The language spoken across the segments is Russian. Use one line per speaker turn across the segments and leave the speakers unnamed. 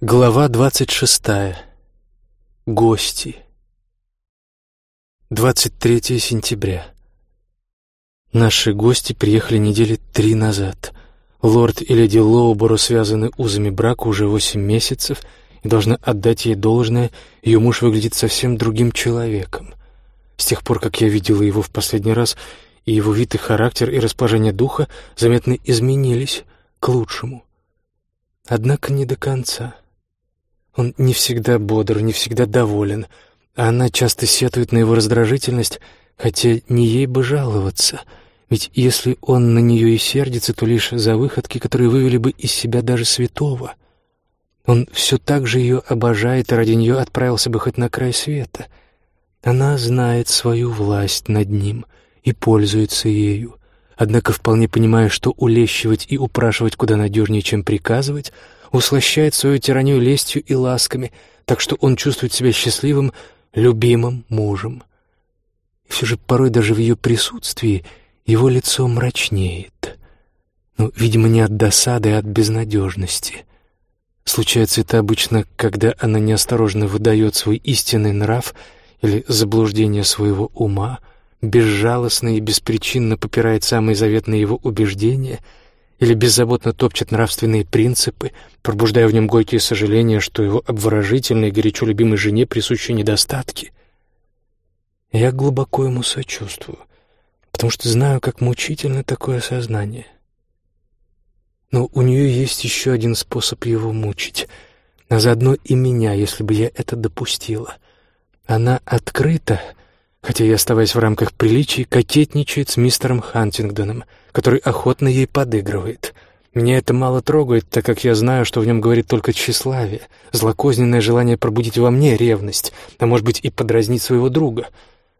Глава двадцать шестая. Гости. 23 сентября. Наши гости приехали недели три назад. Лорд и леди Лоуборо связаны узами брака уже восемь месяцев, и должна отдать ей должное, ее муж выглядит совсем другим человеком. С тех пор, как я видела его в последний раз, и его вид и характер и расположение духа заметно изменились к лучшему. Однако не до конца. Он не всегда бодр, не всегда доволен, а она часто сетует на его раздражительность, хотя не ей бы жаловаться, ведь если он на нее и сердится, то лишь за выходки, которые вывели бы из себя даже святого. Он все так же ее обожает и ради нее отправился бы хоть на край света. Она знает свою власть над ним и пользуется ею, однако вполне понимая, что улещивать и упрашивать куда надежнее, чем приказывать — услощает свою тиранию лестью и ласками, так что он чувствует себя счастливым, любимым мужем. И все же порой даже в ее присутствии его лицо мрачнеет. Ну, видимо, не от досады, а от безнадежности. Случается это обычно, когда она неосторожно выдает свой истинный нрав или заблуждение своего ума, безжалостно и беспричинно попирает самые заветные его убеждения — или беззаботно топчет нравственные принципы, пробуждая в нем горькие сожаления, что его обворожительной, горячо любимой жене присущи недостатки. Я глубоко ему сочувствую, потому что знаю, как мучительно такое сознание. Но у нее есть еще один способ его мучить, а заодно и меня, если бы я это допустила. Она открыта хотя и оставаясь в рамках приличий, кокетничает с мистером Хантингдоном, который охотно ей подыгрывает. Меня это мало трогает, так как я знаю, что в нем говорит только тщеславие, злокозненное желание пробудить во мне ревность, а может быть и подразнить своего друга.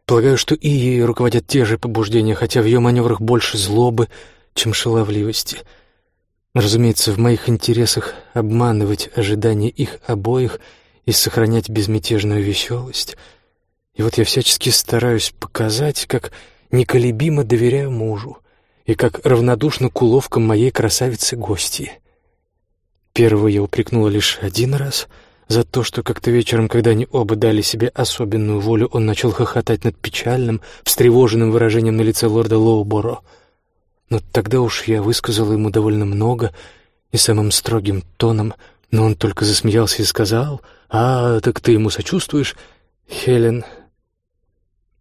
Полагаю, что и ей руководят те же побуждения, хотя в ее маневрах больше злобы, чем шаловливости. Разумеется, в моих интересах обманывать ожидания их обоих и сохранять безмятежную веселость — и вот я всячески стараюсь показать, как неколебимо доверяю мужу и как равнодушно к уловкам моей красавицы-гости. Первого я упрекнула лишь один раз за то, что как-то вечером, когда они оба дали себе особенную волю, он начал хохотать над печальным, встревоженным выражением на лице лорда Лоуборо. Но тогда уж я высказала ему довольно много и самым строгим тоном, но он только засмеялся и сказал, «А, так ты ему сочувствуешь?» «Хелен,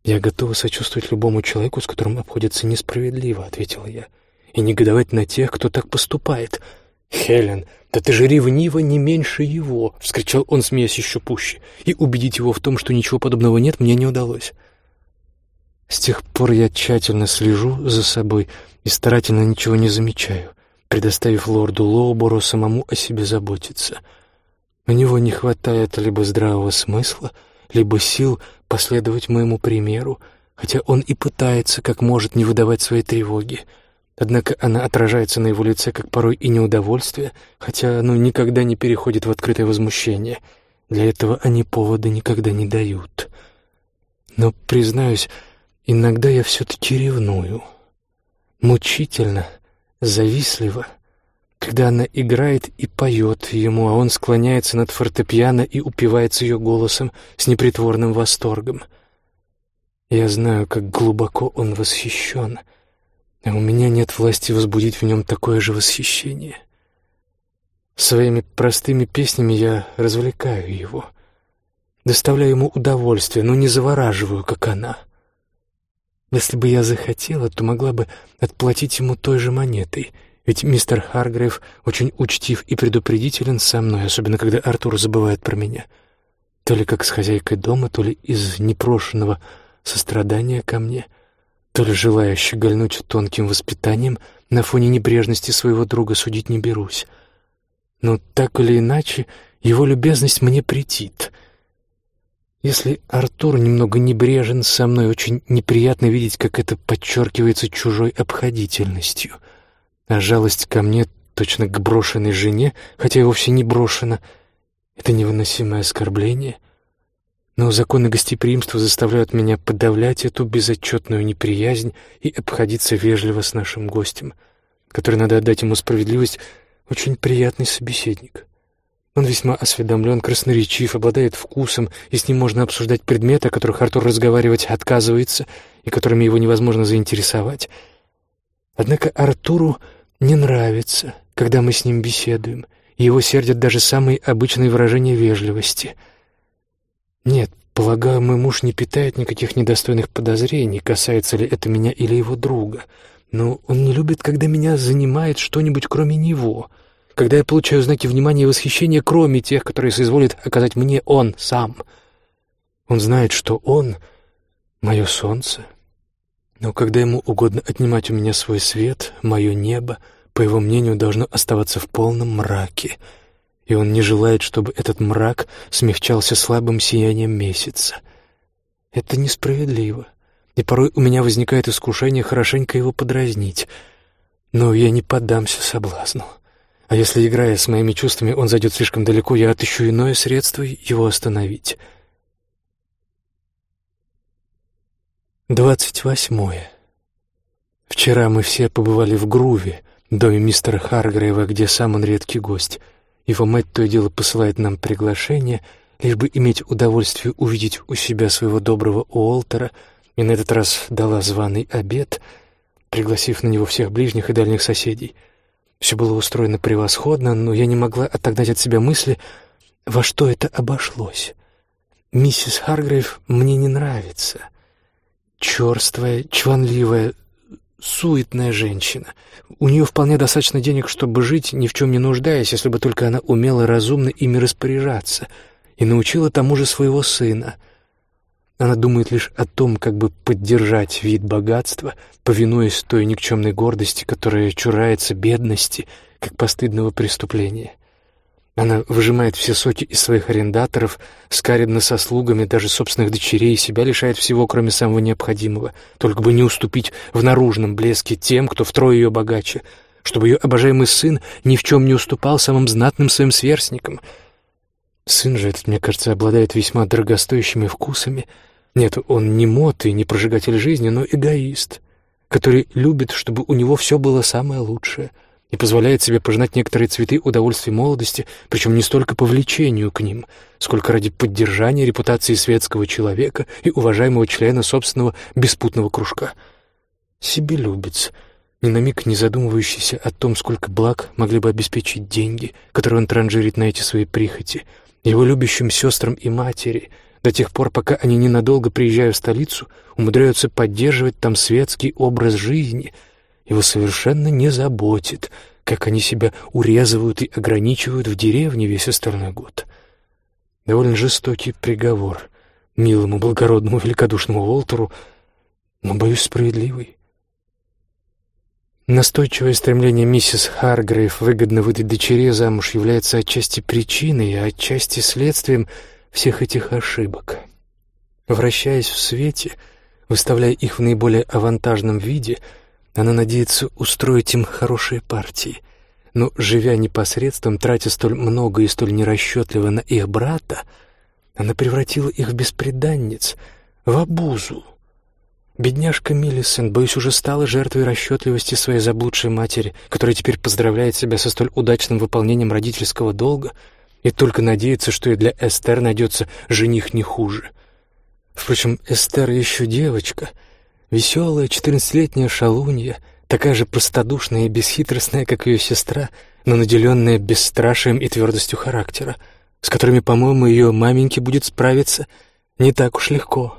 «Я готова сочувствовать любому человеку, с которым обходится несправедливо», — ответила я, «и негодовать на тех, кто так поступает». «Хелен, да ты же ревнива не меньше его!» — вскричал он, смеясь еще пуще. И убедить его в том, что ничего подобного нет, мне не удалось. С тех пор я тщательно слежу за собой и старательно ничего не замечаю, предоставив лорду Лоубору самому о себе заботиться. У него не хватает либо здравого смысла, либо сил последовать моему примеру, хотя он и пытается, как может, не выдавать своей тревоги. Однако она отражается на его лице, как порой и неудовольствие, хотя оно никогда не переходит в открытое возмущение. Для этого они повода никогда не дают. Но, признаюсь, иногда я все-таки ревную. Мучительно, завистливо — когда она играет и поет ему, а он склоняется над фортепиано и упивается ее голосом с непритворным восторгом. Я знаю, как глубоко он восхищен, а у меня нет власти возбудить в нем такое же восхищение. Своими простыми песнями я развлекаю его, доставляю ему удовольствие, но не завораживаю, как она. Если бы я захотела, то могла бы отплатить ему той же монетой — ведь мистер Харгрейв очень учтив и предупредителен со мной, особенно когда Артур забывает про меня. То ли как с хозяйкой дома, то ли из непрошенного сострадания ко мне, то ли желая щегольнуть тонким воспитанием, на фоне небрежности своего друга судить не берусь. Но так или иначе, его любезность мне претит. Если Артур немного небрежен со мной, очень неприятно видеть, как это подчеркивается чужой обходительностью — а жалость ко мне, точно к брошенной жене, хотя и вовсе не брошена, это невыносимое оскорбление. Но законы гостеприимства заставляют меня подавлять эту безотчетную неприязнь и обходиться вежливо с нашим гостем, который, надо отдать ему справедливость, очень приятный собеседник. Он весьма осведомлен, красноречив, обладает вкусом, и с ним можно обсуждать предметы, о которых Артур разговаривать отказывается и которыми его невозможно заинтересовать. Однако Артуру не нравится, когда мы с ним беседуем, и его сердят даже самые обычные выражения вежливости. Нет, полагаю, мой муж не питает никаких недостойных подозрений, касается ли это меня или его друга, но он не любит, когда меня занимает что-нибудь кроме него — когда я получаю знаки внимания и восхищения, кроме тех, которые соизволит оказать мне он сам. Он знает, что он — мое солнце. Но когда ему угодно отнимать у меня свой свет, мое небо, по его мнению, должно оставаться в полном мраке, и он не желает, чтобы этот мрак смягчался слабым сиянием месяца. Это несправедливо, и порой у меня возникает искушение хорошенько его подразнить, но я не поддамся соблазну. А если, играя с моими чувствами, он зайдет слишком далеко, я отыщу иное средство его остановить. Двадцать восьмое. Вчера мы все побывали в Груве, доме мистера Харгрейва, где сам он редкий гость. Его мать то и дело посылает нам приглашение, лишь бы иметь удовольствие увидеть у себя своего доброго Уолтера, и на этот раз дала званый обед, пригласив на него всех ближних и дальних соседей — все было устроено превосходно, но я не могла отогнать от себя мысли, во что это обошлось. Миссис Харгрейв мне не нравится. Черствая, чванливая, суетная женщина. У нее вполне достаточно денег, чтобы жить, ни в чем не нуждаясь, если бы только она умела разумно ими распоряжаться, и научила тому же своего сына — она думает лишь о том, как бы поддержать вид богатства, повинуясь той никчемной гордости, которая чурается бедности, как постыдного преступления. Она выжимает все соки из своих арендаторов, скаридно со слугами, даже собственных дочерей, и себя лишает всего, кроме самого необходимого, только бы не уступить в наружном блеске тем, кто втрое ее богаче, чтобы ее обожаемый сын ни в чем не уступал самым знатным своим сверстникам. Сын же этот, мне кажется, обладает весьма дорогостоящими вкусами — нет, он не мот и не прожигатель жизни, но эгоист, который любит, чтобы у него все было самое лучшее и позволяет себе пожинать некоторые цветы удовольствия молодости, причем не столько по влечению к ним, сколько ради поддержания репутации светского человека и уважаемого члена собственного беспутного кружка. Себелюбец, ни на миг не задумывающийся о том, сколько благ могли бы обеспечить деньги, которые он транжирит на эти свои прихоти, его любящим сестрам и матери — до тех пор, пока они ненадолго, приезжая в столицу, умудряются поддерживать там светский образ жизни. Его совершенно не заботит, как они себя урезывают и ограничивают в деревне весь остальной год. Довольно жестокий приговор милому, благородному, великодушному Уолтеру, но, боюсь, справедливый. Настойчивое стремление миссис Харгрейв выгодно выдать дочерей замуж является отчасти причиной, а отчасти следствием — всех этих ошибок. Вращаясь в свете, выставляя их в наиболее авантажном виде, она надеется устроить им хорошие партии. Но, живя непосредством, тратя столь много и столь нерасчетливо на их брата, она превратила их в беспреданниц, в обузу. Бедняжка Миллисент, боюсь, уже стала жертвой расчетливости своей заблудшей матери, которая теперь поздравляет себя со столь удачным выполнением родительского долга — и только надеется, что и для Эстер найдется жених не хуже. Впрочем, Эстер еще девочка, веселая четырнадцатилетняя шалунья, такая же простодушная и бесхитростная, как ее сестра, но наделенная бесстрашием и твердостью характера, с которыми, по-моему, ее маменьке будет справиться не так уж легко.